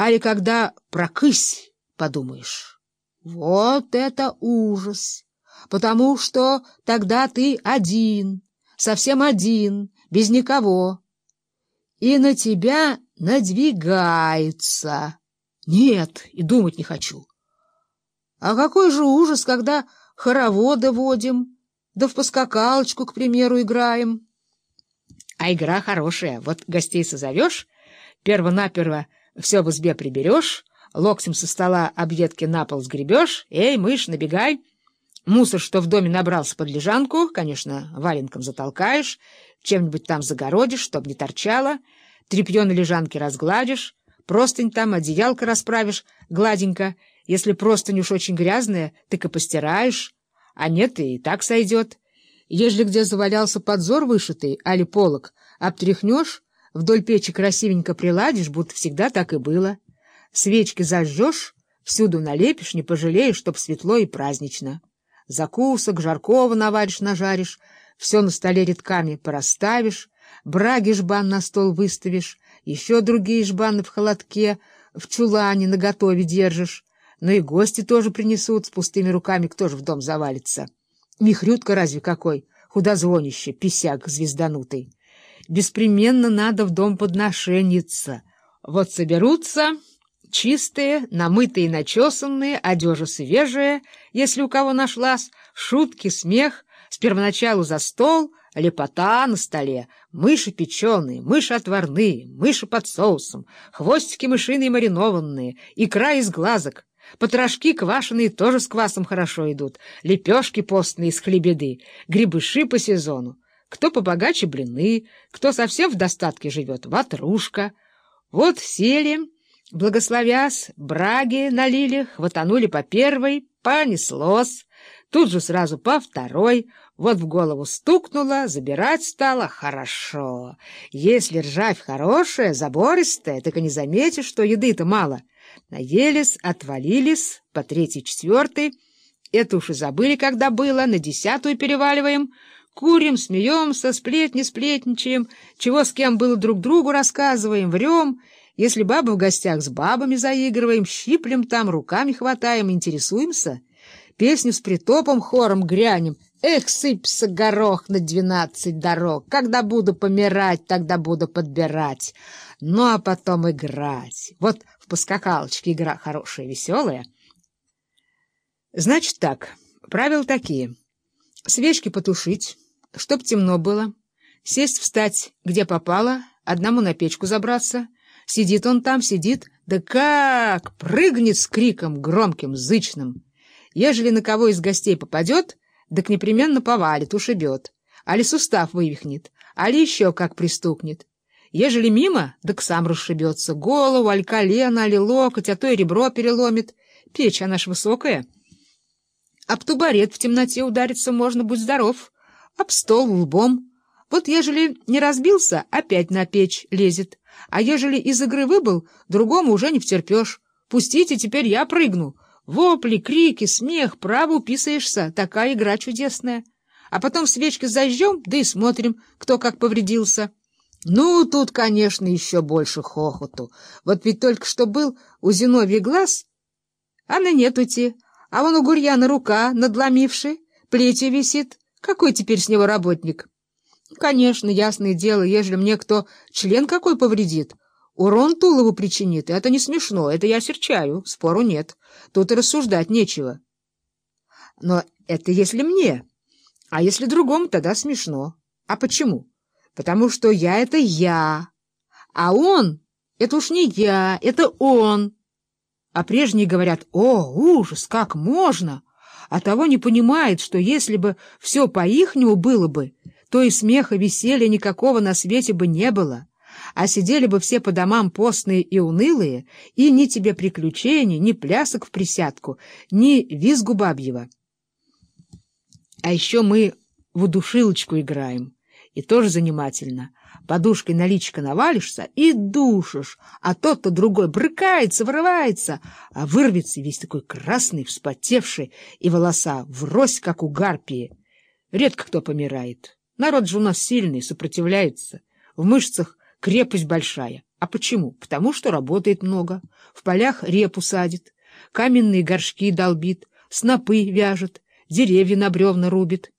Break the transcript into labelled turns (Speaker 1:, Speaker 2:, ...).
Speaker 1: али когда прокысь подумаешь. Вот это ужас! Потому что тогда ты один, совсем один, без никого. И на тебя надвигаются. Нет, и думать не хочу. А какой же ужас, когда хороводы водим, да в поскакалочку, к примеру, играем. А игра хорошая. Вот гостей созовешь, перво-наперво все в избе приберешь, локтем со стола объедки на пол сгребешь, эй, мышь, набегай. Мусор, что в доме набрался под лежанку, конечно, валенком затолкаешь, чем-нибудь там загородишь, чтоб не торчало, тряпье на лежанке разгладишь, простынь там, одеялко расправишь гладенько, если простынь уж очень грязная, так и постираешь, а нет, и так сойдет. Ежели где завалялся подзор вышитый, али полок, обтряхнешь, вдоль печи красивенько приладишь, будто всегда так и было. Свечки зажжешь, всюду налепишь, не пожалеешь, чтоб светло и празднично. Закусок, жаркого наваришь, нажаришь, все на столе редками пораставишь, браги жбан на стол выставишь, еще другие жбаны в холодке, в чулане наготове держишь. Но и гости тоже принесут, с пустыми руками кто же в дом завалится. Михрютка разве какой, худозвонище, писяк звезданутый. Беспременно надо в дом подношениться. Вот соберутся чистые, намытые начесанные, одежа свежая, если у кого нашлась, шутки, смех, с первоначалу за стол, лепота на столе, мыши печеные, мыши отварные, мыши под соусом, хвостики мышиные маринованные, икра из глазок, Потрошки квашеные тоже с квасом хорошо идут, лепешки постные из хлебеды, грибыши по сезону. Кто побогаче блины, кто совсем в достатке живет, ватрушка. Вот сели, благословясь, браги налили, хватанули по первой, понеслось. Тут же сразу по второй, вот в голову стукнуло, забирать стало хорошо. Если ржавь хорошая, забористая, так и не заметишь, что еды-то мало. Наелись, отвалились, по третий, четвертый. Это уж и забыли, когда было, на десятую переваливаем. Курим, смеемся, сплетни сплетничаем, чего с кем было друг другу рассказываем, врем. Если баба в гостях, с бабами заигрываем, щиплем там, руками хватаем, интересуемся. Песню с притопом хором грянем. Эх, сыпься горох на двенадцать дорог. Когда буду помирать, тогда буду подбирать. Ну, а потом играть. Вот поскакалочке игра хорошая, веселая. Значит так, правила такие. Свечки потушить, чтоб темно было, сесть встать, где попало, одному на печку забраться. Сидит он там, сидит, да как прыгнет с криком громким, зычным. Ежели на кого из гостей попадет, так непременно повалит, ушибет, али сустав вывихнет, али еще как пристукнет. Ежели мимо, так сам расшибется. Голову, аль колено, али локоть, а то и ребро переломит. Печь, она ж высокая. Об тубарет в темноте удариться можно, будь здоров. Об стол лбом. Вот ежели не разбился, опять на печь лезет. А ежели из игры выбыл, другому уже не втерпешь. Пустите, теперь я прыгну. Вопли, крики, смех, право уписаешься. Такая игра чудесная. А потом свечки зажжем, да и смотрим, кто как повредился. Ну, тут, конечно, еще больше хохоту. Вот ведь только что был у Зиновья глаз, а на нет уйти. А вон у Гурьяна рука, надломивший, плечи висит. Какой теперь с него работник? Конечно, ясное дело, ежели мне кто член какой повредит, урон Тулову причинит, это не смешно, это я серчаю, спору нет. Тут и рассуждать нечего. Но это если мне, а если другому, тогда смешно. А почему? потому что я — это я, а он — это уж не я, это он. А прежние говорят, о, ужас, как можно, а того не понимает, что если бы все по-ихнему было бы, то и смеха, веселья никакого на свете бы не было, а сидели бы все по домам постные и унылые, и ни тебе приключений, ни плясок в присядку, ни визгу бабьего. А еще мы в удушилочку играем. И тоже занимательно. Подушкой на личико навалишься и душишь, а тот-то другой брыкается, вырывается, а вырвется весь такой красный, вспотевший, и волоса врозь, как у гарпии. Редко кто помирает. Народ же у нас сильный, сопротивляется. В мышцах крепость большая. А почему? Потому что работает много, в полях репу садит, каменные горшки долбит, снопы вяжет, деревья на бревна рубит.